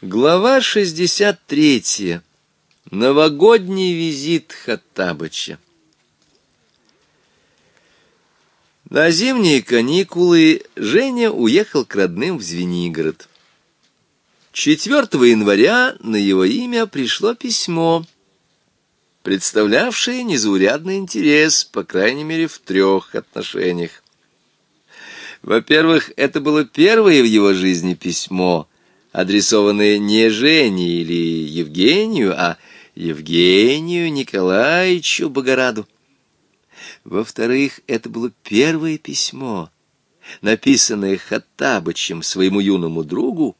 Глава 63. Новогодний визит Хаттабыча. На зимние каникулы Женя уехал к родным в Звенигород. 4 января на его имя пришло письмо, представлявшее незаурядный интерес, по крайней мере, в трех отношениях. Во-первых, это было первое в его жизни письмо — адресованные не Жене или Евгению, а Евгению Николаевичу Богораду. Во-вторых, это было первое письмо, написанное Хаттабычем своему юному другу,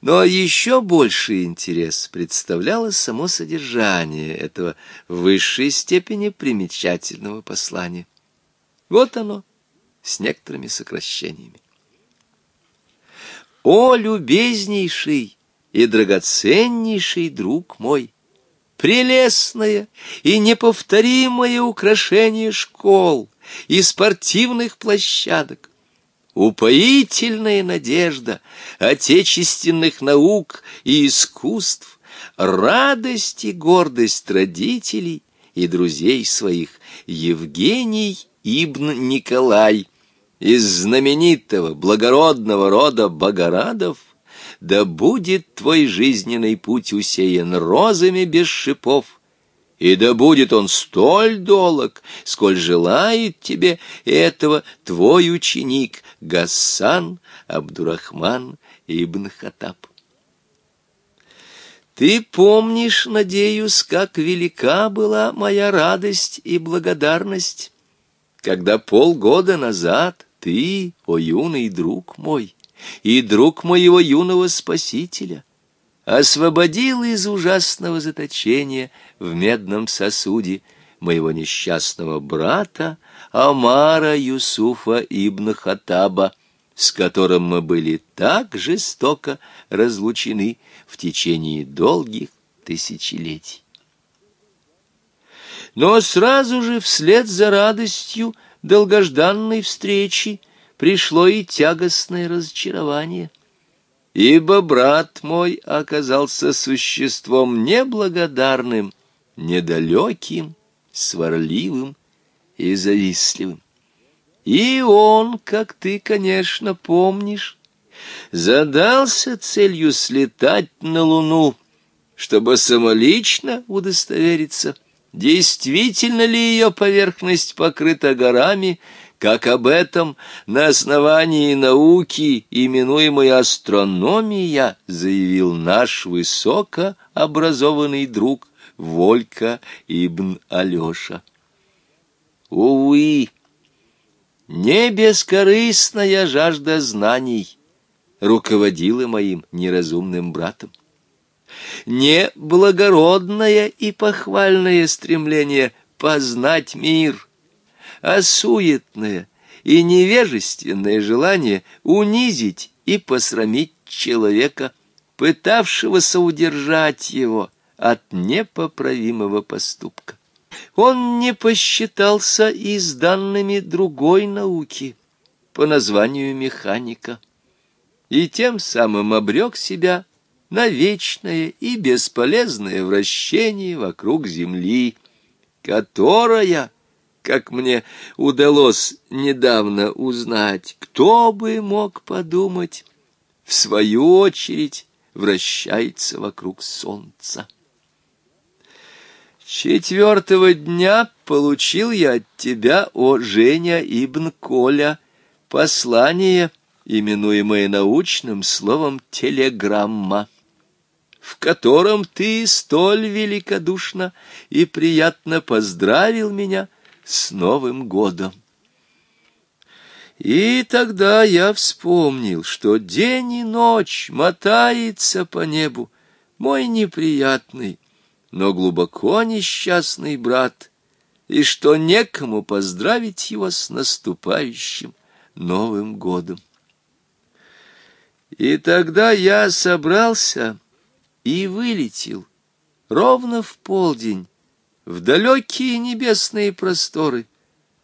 но еще больший интерес представляло само содержание этого в высшей степени примечательного послания. Вот оно, с некоторыми сокращениями. «О, любезнейший и драгоценнейший друг мой!» прелестное и неповторимое украшение школ и спортивных площадок, упоительная надежда отечественных наук и искусств, радость и гордость родителей и друзей своих Евгений Ибн Николай – из знаменитого благородного рода Богорадов, да будет твой жизненный путь усеян розами без шипов, и да будет он столь долог, сколь желает тебе этого твой ученик Гассан Абдурахман Ибн Хатаб. Ты помнишь, надеюсь, как велика была моя радость и благодарность, когда полгода назад ты, о юный друг мой, и друг моего юного спасителя, освободил из ужасного заточения в медном сосуде моего несчастного брата Амара Юсуфа ибн Хатаба, с которым мы были так жестоко разлучены в течение долгих тысячелетий. Но сразу же вслед за радостью долгожданной встречи пришло и тягостное разочарование, ибо брат мой оказался существом неблагодарным, недалеким, сварливым и завистливым. И он, как ты, конечно, помнишь, задался целью слетать на Луну, чтобы самолично удостовериться — Действительно ли ее поверхность покрыта горами, как об этом на основании науки, именуемой астрономия, заявил наш высокообразованный друг Волька Ибн Алеша. Увы, не бескорыстная жажда знаний руководила моим неразумным братом не благородное и похвальное стремление познать мир, а суетное и невежественное желание унизить и посрамить человека, пытавшегося удержать его от непоправимого поступка. Он не посчитался и с данными другой науки по названию механика, и тем самым обрек себя на вечное и бесполезное вращение вокруг Земли, которая, как мне удалось недавно узнать, кто бы мог подумать, в свою очередь вращается вокруг Солнца. Четвертого дня получил я от тебя, о Женя Ибн Коля, послание, именуемое научным словом «телеграмма» в котором ты столь великодушно и приятно поздравил меня с Новым годом. И тогда я вспомнил, что день и ночь мотается по небу мой неприятный, но глубоко несчастный брат, и что некому поздравить его с наступающим Новым годом. И тогда я собрался и вылетел ровно в полдень в далекие небесные просторы,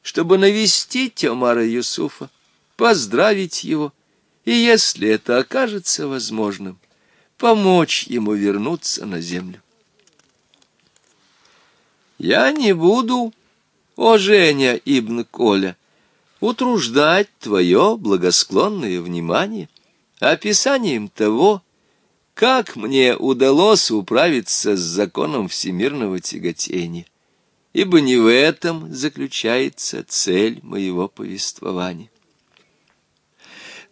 чтобы навестить Омара Юсуфа, поздравить его, и, если это окажется возможным, помочь ему вернуться на землю. «Я не буду, о Женя Ибн Коля, утруждать твое благосклонное внимание описанием того, как мне удалось управиться с законом всемирного тяготения, ибо не в этом заключается цель моего повествования.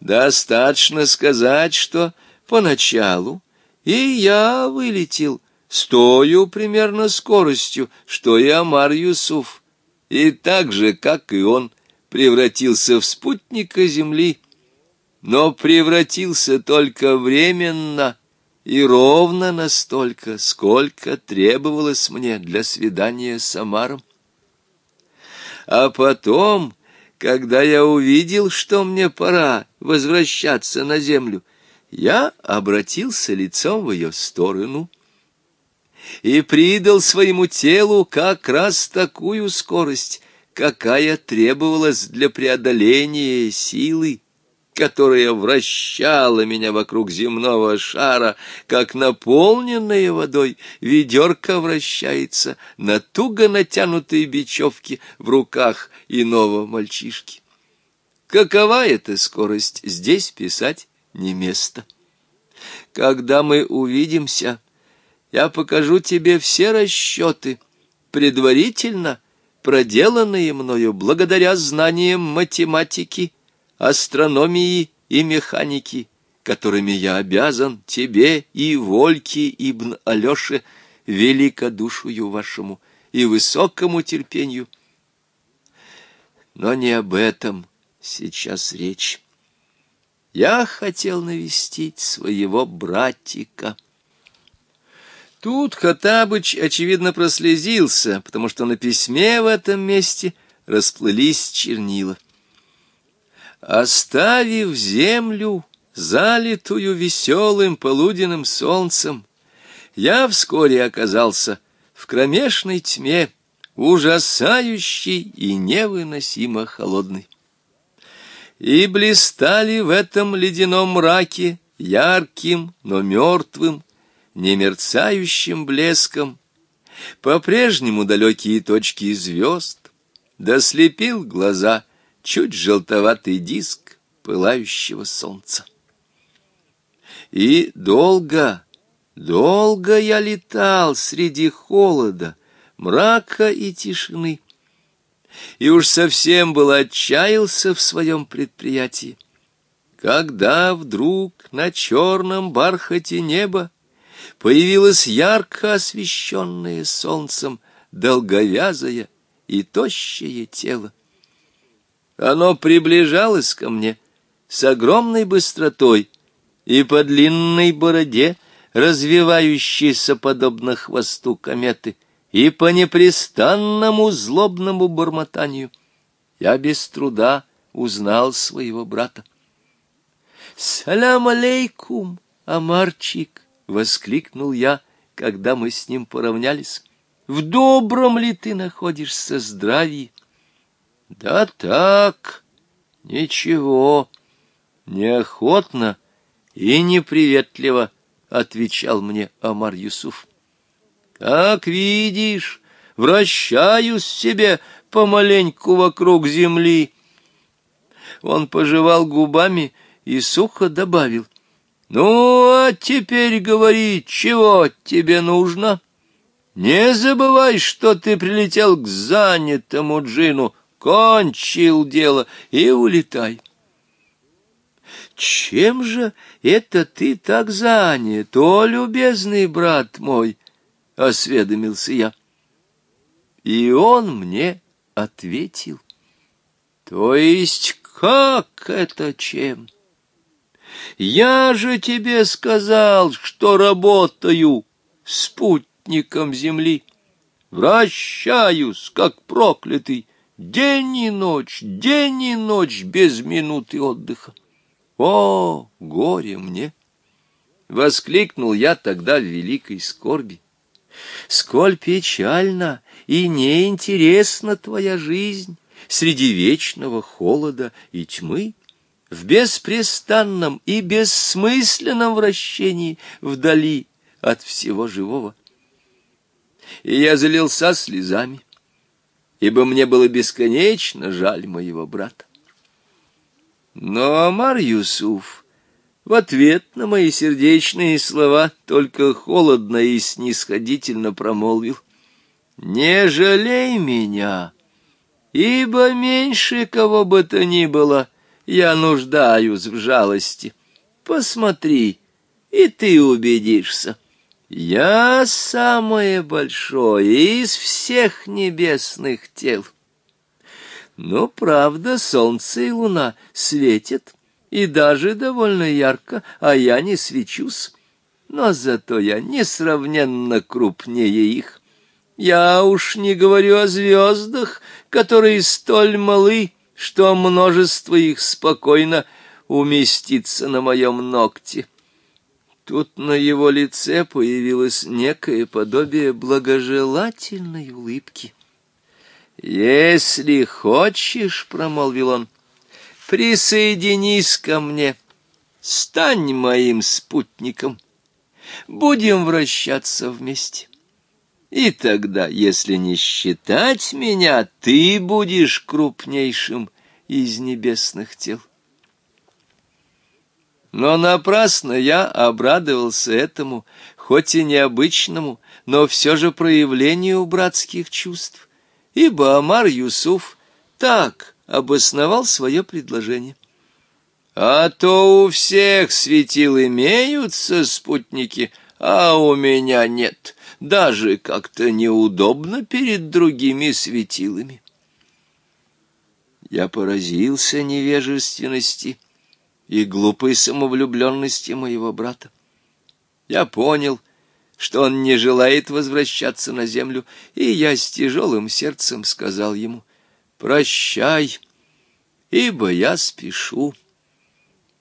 Достаточно сказать, что поначалу и я вылетел с тою примерно скоростью, что и Амар Юсуф, и так же, как и он, превратился в спутника Земли, но превратился только временно — и ровно настолько, сколько требовалось мне для свидания с Амаром. А потом, когда я увидел, что мне пора возвращаться на землю, я обратился лицом в ее сторону и придал своему телу как раз такую скорость, какая требовалась для преодоления силы, которая вращала меня вокруг земного шара, как наполненная водой ведерко вращается на туго натянутые бечевки в руках иного мальчишки. Какова эта скорость, здесь писать не место. Когда мы увидимся, я покажу тебе все расчеты, предварительно проделанные мною благодаря знаниям математики, астрономии и механики, которыми я обязан тебе и Вольке ибн Алёше, великодушию вашему и высокому терпению. Но не об этом сейчас речь. Я хотел навестить своего братика. Тут Хатабыч, очевидно, прослезился, потому что на письме в этом месте расплылись чернила оставив землю, залитую веселым полуденным солнцем, я вскоре оказался в кромешной тьме, ужасающей и невыносимо холодной. И блистали в этом ледяном мраке ярким, но мертвым, немерцающим блеском, по-прежнему далекие точки звезд, дослепил глаза — чуть желтоватый диск пылающего солнца. И долго, долго я летал среди холода, мрака и тишины, и уж совсем был отчаялся в своем предприятии, когда вдруг на черном бархате неба появилось ярко освещенное солнцем долговязое и тощее тело. Оно приближалось ко мне с огромной быстротой и по длинной бороде, развивающейся подобно хвосту кометы, и по непрестанному злобному бормотанию. Я без труда узнал своего брата. «Салям алейкум, Амарчик!» — воскликнул я, когда мы с ним поравнялись. «В добром ли ты находишься здравии?» Да так, ничего, неохотно и неприветливо отвечал мне Амар Юсуф. Как видишь, вращаюсь себе помаленьку вокруг земли. Он пожевал губами и сухо добавил. Ну, а теперь говори, чего тебе нужно? Не забывай, что ты прилетел к занятому джину — кончил дело и улетай. Чем же это ты так занят, о, любезный брат мой? — осведомился я. И он мне ответил. То есть как это чем? Я же тебе сказал, что работаю спутником земли. Вращаюсь, как проклятый, день и ночь, день и ночь без минуты отдыха. О, горе мне! Воскликнул я тогда в великой скорби. Сколь печально и неинтересна твоя жизнь среди вечного холода и тьмы, в беспрестанном и бессмысленном вращении вдали от всего живого. И я залился слезами ибо мне было бесконечно жаль моего брата. Но Амар Юсуф в ответ на мои сердечные слова только холодно и снисходительно промолвил «Не жалей меня, ибо меньше кого бы то ни было я нуждаюсь в жалости. Посмотри, и ты убедишься». Я самое большое из всех небесных тел. Но, правда, солнце и луна светят, и даже довольно ярко, а я не свечусь. Но зато я несравненно крупнее их. Я уж не говорю о звездах, которые столь малы, что множество их спокойно уместится на моем ногте. Тут на его лице появилось некое подобие благожелательной улыбки. «Если хочешь, — промолвил он, — присоединись ко мне, стань моим спутником, будем вращаться вместе. И тогда, если не считать меня, ты будешь крупнейшим из небесных тел». Но напрасно я обрадовался этому, хоть и необычному, но все же проявлению братских чувств, ибо Амар Юсуф так обосновал свое предложение. А то у всех светил имеются спутники, а у меня нет. Даже как-то неудобно перед другими светилами. Я поразился невежественности, — и глупой самовлюбленности моего брата. Я понял, что он не желает возвращаться на землю, и я с тяжелым сердцем сказал ему «Прощай, ибо я спешу.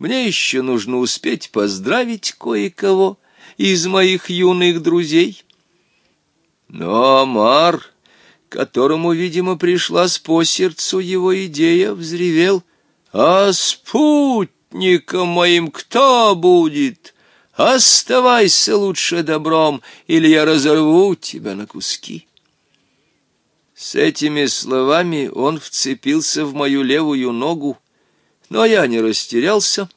Мне еще нужно успеть поздравить кое-кого из моих юных друзей». Но Амар, которому, видимо, пришла по сердцу его идея, взревел «Аспуть!» спутником моим кто будет? Оставайся лучше добром, или я разорву тебя на куски». С этими словами он вцепился в мою левую ногу, но я не растерялся,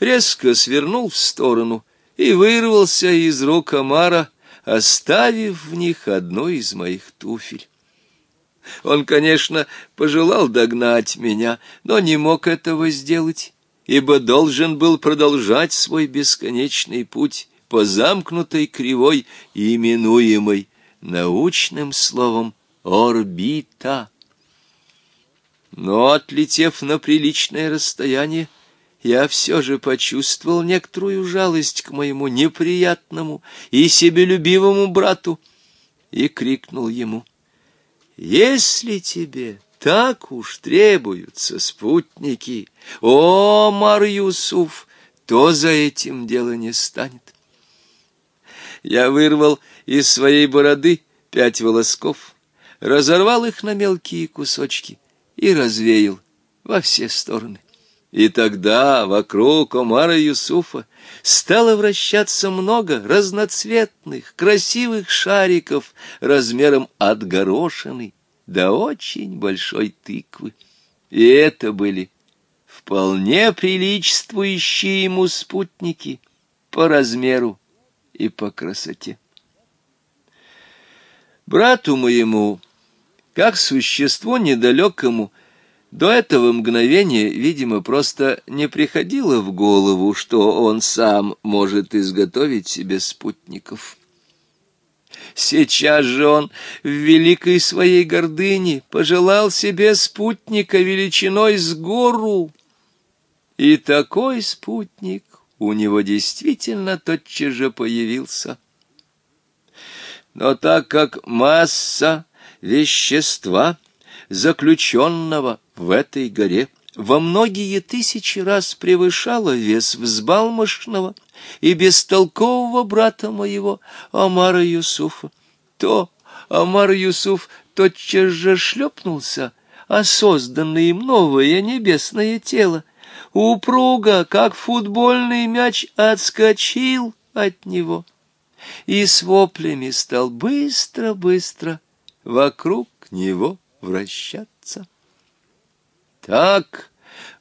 резко свернул в сторону и вырвался из рук Амара, оставив в них одну из моих туфель. Он, конечно, пожелал догнать меня, но не мог этого сделать ибо должен был продолжать свой бесконечный путь по замкнутой кривой, именуемой научным словом «орбита». Но, отлетев на приличное расстояние, я все же почувствовал некоторую жалость к моему неприятному и себелюбивому брату и крикнул ему, «Если тебе...» Так уж требуются спутники. О, Мар-Юсуф, то за этим дело не станет. Я вырвал из своей бороды пять волосков, разорвал их на мелкие кусочки и развеял во все стороны. И тогда вокруг Омара Юсуфа стало вращаться много разноцветных, красивых шариков размером от горошины до очень большой тыквы. И это были вполне приличествующие ему спутники по размеру и по красоте. Брату моему, как существу недалекому, до этого мгновения, видимо, просто не приходило в голову, что он сам может изготовить себе спутников. Сейчас же он в великой своей гордыне пожелал себе спутника величиной с гору. И такой спутник у него действительно тотчас же появился. Но так как масса вещества, заключенного в этой горе, — во многие тысячи раз превышала вес взбалмошного и бестолкового брата моего, Амара Юсуфа. То Амар Юсуф тотчас же шлепнулся, а созданное им новое небесное тело, упруго, как футбольный мяч, отскочил от него и с воплями стал быстро-быстро вокруг него вращаться. Так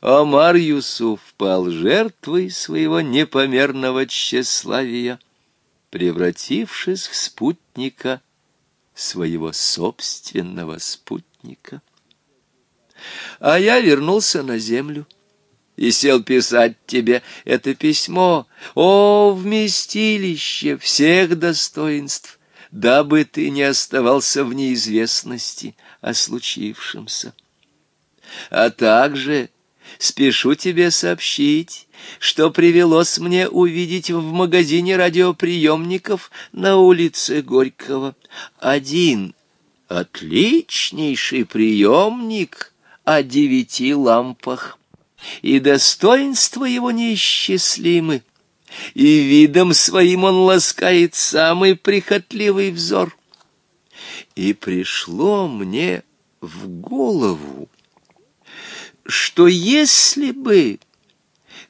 Омар Юсуф пал жертвой своего непомерного тщеславия, превратившись в спутника своего собственного спутника. А я вернулся на землю и сел писать тебе это письмо. О, вместилище всех достоинств! дабы ты не оставался в неизвестности о случившемся. А также спешу тебе сообщить, что привелось мне увидеть в магазине радиоприемников на улице Горького один отличнейший приемник о девяти лампах, и достоинства его неисчислимы, и видом своим он ласкает самый прихотливый взор. И пришло мне в голову, что если бы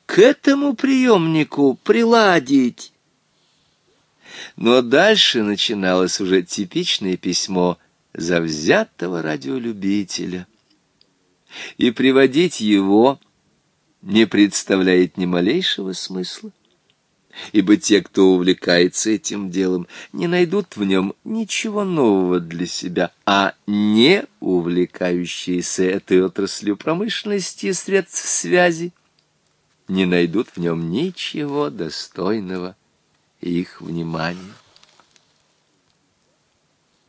к этому приемнику приладить... Но дальше начиналось уже типичное письмо завзятого радиолюбителя. И приводить его не представляет ни малейшего смысла ибо те, кто увлекается этим делом, не найдут в нем ничего нового для себя, а не увлекающиеся этой отраслью промышленности и средств связи не найдут в нем ничего достойного их внимания.